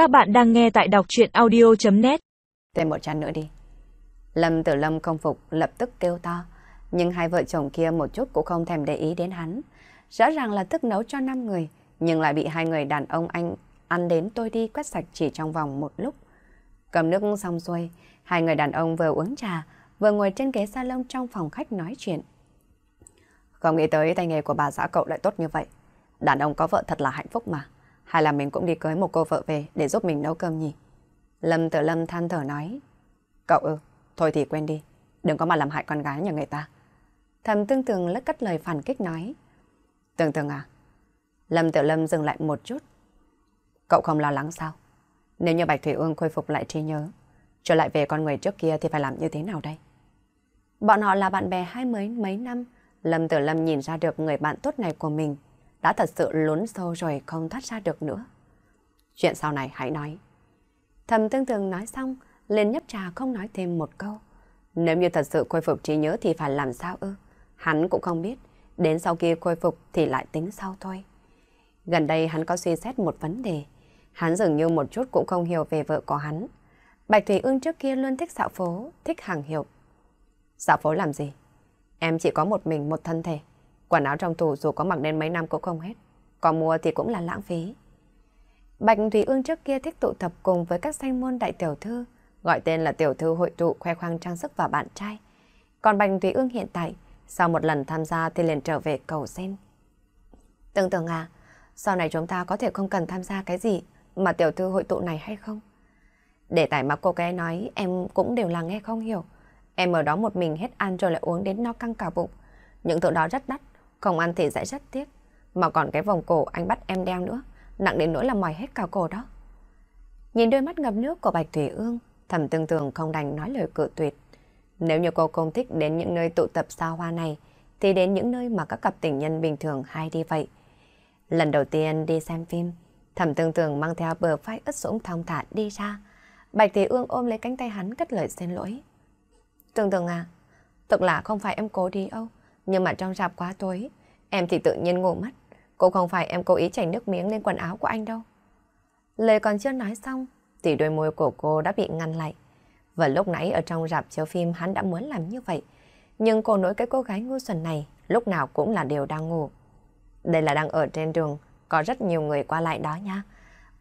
Các bạn đang nghe tại đọc chuyện audio.net Thêm một chén nữa đi. Lâm Tử Lâm công phục lập tức kêu to, nhưng hai vợ chồng kia một chút cũng không thèm để ý đến hắn. Rõ ràng là thức nấu cho năm người, nhưng lại bị hai người đàn ông anh ăn đến tôi đi quét sạch chỉ trong vòng một lúc. Cầm nước xong xuôi, hai người đàn ông vừa uống trà, vừa ngồi trên ghế salon trong phòng khách nói chuyện. Không nghĩ tới tay nghề của bà xã cậu lại tốt như vậy. Đàn ông có vợ thật là hạnh phúc mà. Hay là mình cũng đi cưới một cô vợ về để giúp mình nấu cơm nhỉ? Lâm Tử Lâm than thở nói. Cậu ư, thôi thì quên đi. Đừng có mà làm hại con gái nhà người ta. Thầm tương tường lất cất lời phản kích nói. Tương tường à? Lâm Tử Lâm dừng lại một chút. Cậu không lo lắng sao? Nếu như Bạch Thủy Ương khôi phục lại trí nhớ, trở lại về con người trước kia thì phải làm như thế nào đây? Bọn họ là bạn bè hai mấy mấy năm. Lâm Tử Lâm nhìn ra được người bạn tốt này của mình đã thật sự lún sâu rồi không thoát ra được nữa. Chuyện sau này hãy nói. Thầm tương tường nói xong, lên nhấp trà không nói thêm một câu. Nếu như thật sự khôi phục trí nhớ thì phải làm sao ư? Hắn cũng không biết, đến sau kia khôi phục thì lại tính sau thôi. Gần đây hắn có suy xét một vấn đề. Hắn dường như một chút cũng không hiểu về vợ của hắn. Bạch Thủy Ương trước kia luôn thích dạo phố, thích hàng hiệu. Dạo phố làm gì? Em chỉ có một mình một thân thể. Quần áo trong tủ dù có mặc đến mấy năm cũng không hết. Có mua thì cũng là lãng phí. Bạch Thủy Ương trước kia thích tụ tập cùng với các danh môn đại tiểu thư, gọi tên là tiểu thư hội tụ khoe khoang trang sức và bạn trai. Còn Bạch Thủy Ương hiện tại, sau một lần tham gia thì liền trở về cầu sen. Tưởng tưởng à, sau này chúng ta có thể không cần tham gia cái gì mà tiểu thư hội tụ này hay không? Để tải mà cô gái nói em cũng đều là nghe không hiểu. Em ở đó một mình hết ăn rồi lại uống đến no căng cả bụng. Những thứ đó rất đắt, không ăn thì sẽ rất tiếc. Mà còn cái vòng cổ anh bắt em đeo nữa, nặng đến nỗi là mỏi hết cả cổ đó. Nhìn đôi mắt ngập nước của Bạch Thủy Ương, thầm tương tưởng không đành nói lời cự tuyệt. Nếu như cô không thích đến những nơi tụ tập xa hoa này, thì đến những nơi mà các cặp tình nhân bình thường hay đi vậy. Lần đầu tiên đi xem phim, thầm tương tưởng mang theo bờ vai ướt sũng thong thả đi ra. Bạch Thủy Ương ôm lấy cánh tay hắn cất lời xin lỗi. Tương tưởng à, thực là không phải em cố đi âu nhưng mà trong rạp quá tối, em thì tự nhiên ngủ mất. Cũng không phải em cố ý chảy nước miếng lên quần áo của anh đâu. Lời còn chưa nói xong, thì đôi môi của cô đã bị ngăn lại. Và lúc nãy ở trong rạp chiếu phim hắn đã muốn làm như vậy. Nhưng cô nối cái cô gái ngu xuẩn này lúc nào cũng là đều đang ngủ. Đây là đang ở trên đường, có rất nhiều người qua lại đó nha.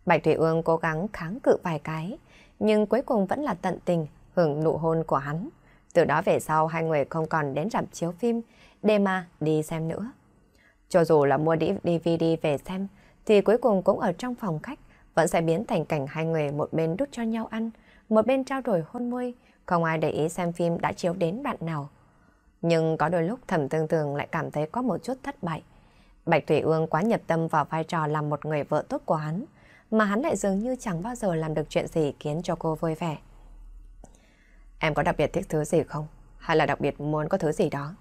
Bạch Thủy Ương cố gắng kháng cự vài cái, nhưng cuối cùng vẫn là tận tình hưởng nụ hôn của hắn. Từ đó về sau hai người không còn đến rạp chiếu phim, để mà đi xem nữa. Cho dù là mua DVD về xem, thì cuối cùng cũng ở trong phòng khách vẫn sẽ biến thành cảnh hai người một bên đút cho nhau ăn, một bên trao đổi hôn môi, không ai để ý xem phim đã chiếu đến bạn nào. Nhưng có đôi lúc thầm tương tường lại cảm thấy có một chút thất bại. Bạch Thủy Ương quá nhập tâm vào vai trò làm một người vợ tốt của hắn, mà hắn lại dường như chẳng bao giờ làm được chuyện gì khiến cho cô vui vẻ. Em có đặc biệt thích thứ gì không? Hay là đặc biệt muốn có thứ gì đó?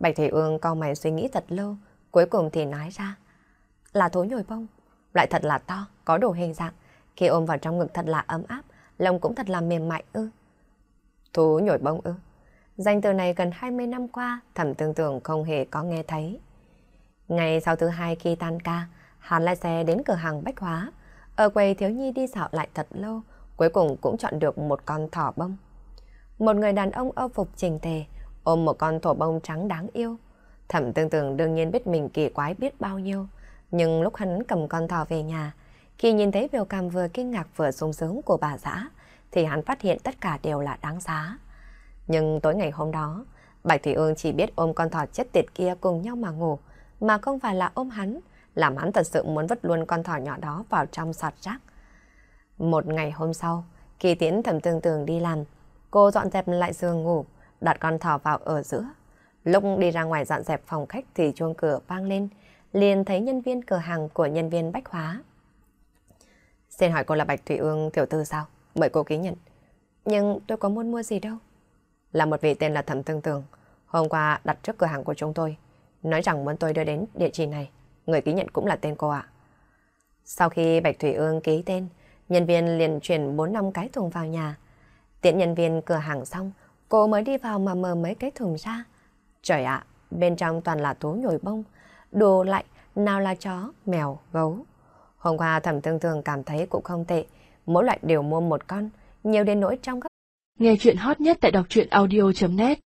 Bạch Thủy Ương cau mày suy nghĩ thật lâu, cuối cùng thì nói ra. Là thú nhồi bông, loại thật là to, có đủ hình dạng. Khi ôm vào trong ngực thật là ấm áp, lòng cũng thật là mềm mại ư. Thú nhồi bông ư. Danh từ này gần 20 năm qua, thẩm tương tưởng không hề có nghe thấy. Ngày sau thứ hai khi tan ca, hắn lái xe đến cửa hàng bách hóa. Ở quầy thiếu nhi đi dạo lại thật lâu, cuối cùng cũng chọn được một con thỏ bông. Một người đàn ông âu phục trình tề, ôm một con thỏ bông trắng đáng yêu. Thẩm tương tưởng đương nhiên biết mình kỳ quái biết bao nhiêu, nhưng lúc hắn cầm con thỏ về nhà, khi nhìn thấy biểu cảm vừa kinh ngạc vừa sung sướng của bà xã, thì hắn phát hiện tất cả đều là đáng giá. Nhưng tối ngày hôm đó, Bạch Thủy Ương chỉ biết ôm con thỏ chết tiệt kia cùng nhau mà ngủ, mà không phải là ôm hắn, làm hắn thật sự muốn vứt luôn con thỏ nhỏ đó vào trong sọt rác. Một ngày hôm sau, khi tiến thẩm tương tường đi làm, cô dọn dẹp lại giường ngủ, đặt con thỏ vào ở giữa. Lúc đi ra ngoài dọn dẹp phòng khách thì chuông cửa vang lên, liền thấy nhân viên cửa hàng của nhân viên bách hóa. Xin hỏi cô là Bạch Thủy Ương tiểu thư sao? Mời cô ký nhận. Nhưng tôi có muốn mua gì đâu. Là một vị tên là Thẩm Tương Tường. Hôm qua đặt trước cửa hàng của chúng tôi. Nói rằng muốn tôi đưa đến địa chỉ này. Người ký nhận cũng là tên cô ạ. Sau khi Bạch Thủy Ương ký tên, nhân viên liền chuyển 4 năm cái thùng vào nhà. Tiện nhân viên cửa hàng xong, cô mới đi vào mà mở mấy cái thùng ra. Trời ạ, bên trong toàn là thú nhồi bông, đồ lạnh nào là chó, mèo, gấu. Hôm qua thẩm tương thường cảm thấy cũng không tệ, mỗi loại đều mua một con, nhiều đến nỗi trong các... Nghe chuyện hot nhất tại đọc truyện audio.net